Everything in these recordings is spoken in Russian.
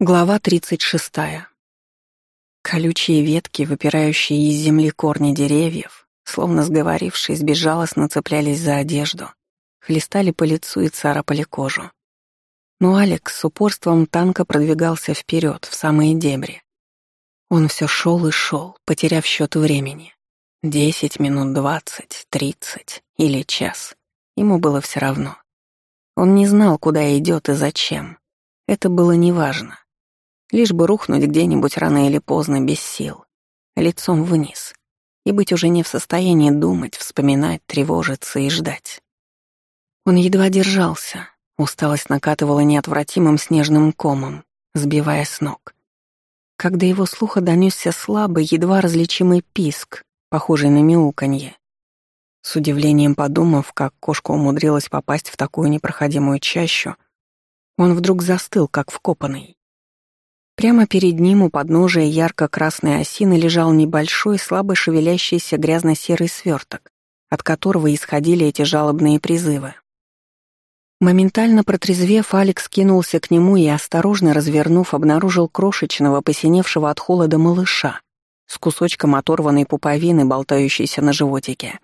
Глава 36. Колючие ветки, выпирающие из земли корни деревьев, словно сговорившись, безжалостно цеплялись за одежду, хлестали по лицу и царапали кожу. Но Алекс с упорством танка продвигался вперед, в самые дебри. Он все шел и шел, потеряв счет времени. Десять минут, двадцать, тридцать или час. Ему было все равно. Он не знал, куда идет и зачем. Это было неважно лишь бы рухнуть где-нибудь рано или поздно без сил, лицом вниз, и быть уже не в состоянии думать, вспоминать, тревожиться и ждать. Он едва держался, усталость накатывала неотвратимым снежным комом, сбивая с ног. Когда его слуха донесся слабый, едва различимый писк, похожий на мяуканье. С удивлением подумав, как кошка умудрилась попасть в такую непроходимую чащу, он вдруг застыл, как вкопанный. Прямо перед ним у подножия ярко-красной осины лежал небольшой, слабо шевелящийся грязно-серый сверток, от которого исходили эти жалобные призывы. Моментально протрезвев, Алекс кинулся к нему и, осторожно развернув, обнаружил крошечного, посиневшего от холода малыша с кусочком оторванной пуповины, болтающейся на животике.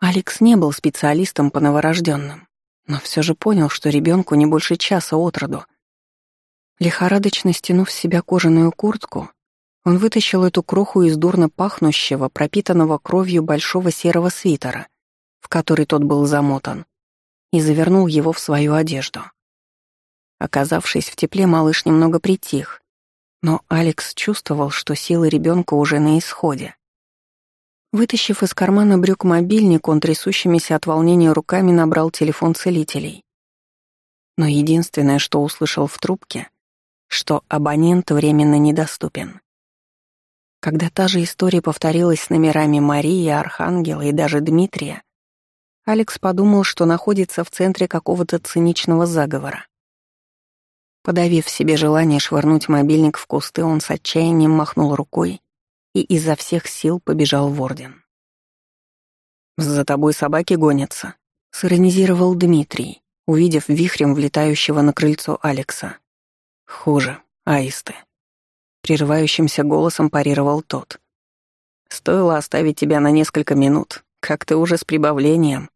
Алекс не был специалистом по новорожденным, но все же понял, что ребенку не больше часа от роду, Лихорадочно стянув с себя кожаную куртку, он вытащил эту кроху из дурно пахнущего, пропитанного кровью большого серого свитера, в который тот был замотан, и завернул его в свою одежду. Оказавшись в тепле, малыш немного притих, но Алекс чувствовал, что силы ребенка уже на исходе. Вытащив из кармана брюк мобильник, он трясущимися от волнения руками набрал телефон целителей. Но единственное, что услышал в трубке, что абонент временно недоступен. Когда та же история повторилась с номерами Марии, Архангела и даже Дмитрия, Алекс подумал, что находится в центре какого-то циничного заговора. Подавив в себе желание швырнуть мобильник в кусты, он с отчаянием махнул рукой и изо всех сил побежал в Орден. «За тобой собаки гонятся», — сиронизировал Дмитрий, увидев вихрем влетающего на крыльцо Алекса. Хуже, аисты. Прерывающимся голосом парировал тот. Стоило оставить тебя на несколько минут, как ты уже с прибавлением.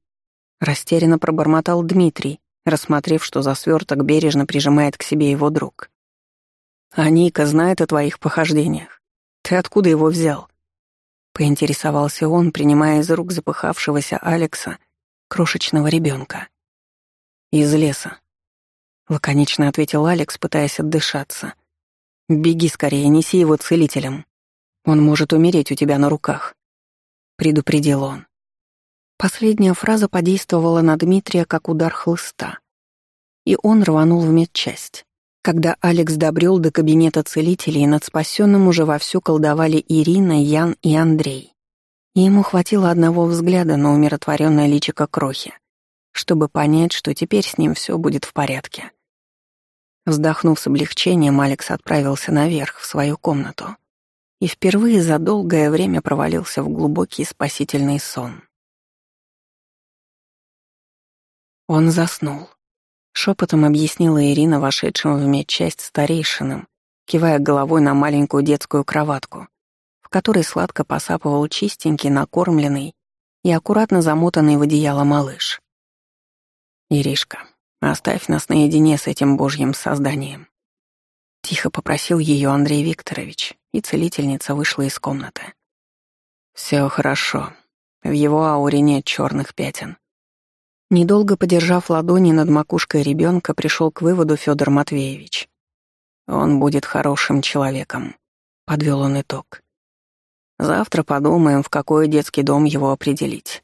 Растерянно пробормотал Дмитрий, рассмотрев, что за сверток бережно прижимает к себе его друг. А Ника знает о твоих похождениях. Ты откуда его взял? Поинтересовался он, принимая из рук запыхавшегося Алекса крошечного ребенка. Из леса, — лаконично ответил Алекс, пытаясь отдышаться. «Беги скорее, неси его целителем. Он может умереть у тебя на руках», — предупредил он. Последняя фраза подействовала на Дмитрия как удар хлыста. И он рванул в медчасть. Когда Алекс добрел до кабинета целителей, над спасенным уже вовсю колдовали Ирина, Ян и Андрей. Ему хватило одного взгляда на умиротворенное личико Крохи, чтобы понять, что теперь с ним все будет в порядке. Вздохнув с облегчением, Алекс отправился наверх, в свою комнату, и впервые за долгое время провалился в глубокий спасительный сон. Он заснул. Шепотом объяснила Ирина вошедшим в медчасть старейшинам, кивая головой на маленькую детскую кроватку, в которой сладко посапывал чистенький, накормленный и аккуратно замотанный в одеяло малыш. «Иришка, Оставь нас наедине с этим божьим созданием. Тихо попросил ее Андрей Викторович, и целительница вышла из комнаты. Все хорошо. В его ауре нет черных пятен. Недолго подержав ладони над макушкой ребенка, пришел к выводу Федор Матвеевич. Он будет хорошим человеком, подвел он итог. Завтра подумаем, в какой детский дом его определить.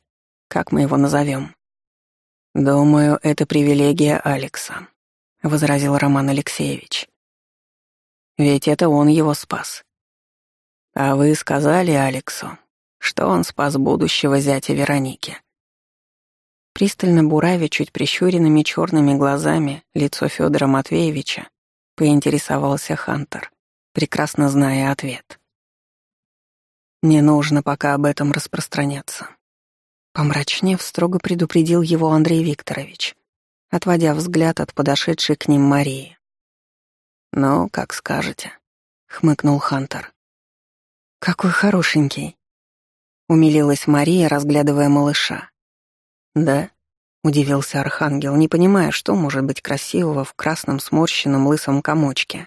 Как мы его назовем? «Думаю, это привилегия Алекса», — возразил Роман Алексеевич. «Ведь это он его спас. А вы сказали Алексу, что он спас будущего зятя Вероники». Пристально буравя чуть прищуренными черными глазами лицо Федора Матвеевича, поинтересовался Хантер, прекрасно зная ответ. «Не нужно пока об этом распространяться. Помрачнев, строго предупредил его Андрей Викторович, отводя взгляд от подошедшей к ним Марии. «Ну, как скажете», — хмыкнул Хантер. «Какой хорошенький», — умилилась Мария, разглядывая малыша. «Да?» — удивился Архангел, не понимая, что может быть красивого в красном сморщенном лысом комочке.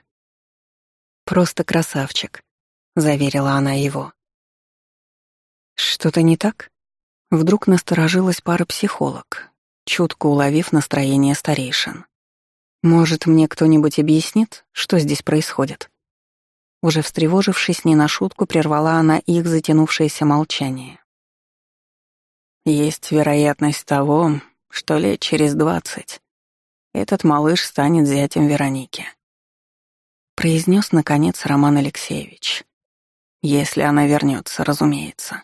«Просто красавчик», — заверила она его. «Что-то не так?» Вдруг насторожилась пара-психолог, чутко уловив настроение старейшин. «Может, мне кто-нибудь объяснит, что здесь происходит?» Уже встревожившись не на шутку, прервала она их затянувшееся молчание. «Есть вероятность того, что лет через двадцать этот малыш станет зятем Вероники», произнес наконец Роман Алексеевич. «Если она вернется, разумеется».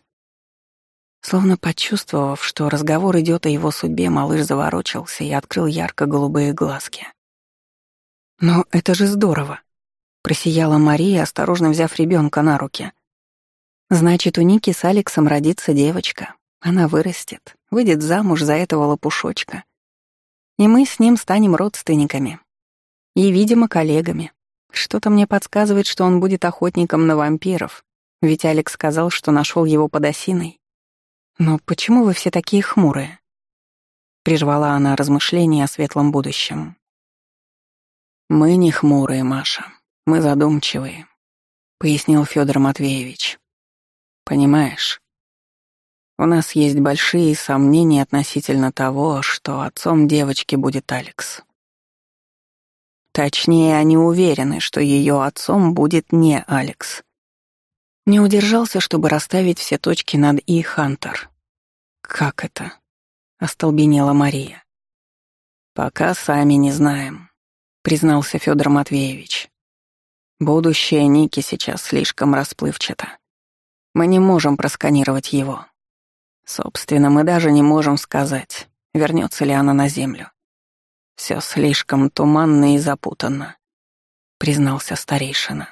Словно почувствовав, что разговор идет о его судьбе, малыш заворочился и открыл ярко-голубые глазки. «Но это же здорово!» — просияла Мария, осторожно взяв ребенка на руки. «Значит, у Ники с Алексом родится девочка. Она вырастет, выйдет замуж за этого лопушочка. И мы с ним станем родственниками. И, видимо, коллегами. Что-то мне подсказывает, что он будет охотником на вампиров, ведь Алекс сказал, что нашел его под осиной. «Но почему вы все такие хмурые?» Прервала она размышления о светлом будущем. «Мы не хмурые, Маша. Мы задумчивые», — пояснил Федор Матвеевич. «Понимаешь, у нас есть большие сомнения относительно того, что отцом девочки будет Алекс. Точнее, они уверены, что ее отцом будет не Алекс. Не удержался, чтобы расставить все точки над «и» Хантер. «Как это?» — остолбенела Мария. «Пока сами не знаем», — признался Федор Матвеевич. «Будущее Ники сейчас слишком расплывчато. Мы не можем просканировать его. Собственно, мы даже не можем сказать, вернется ли она на Землю. Все слишком туманно и запутанно», — признался старейшина.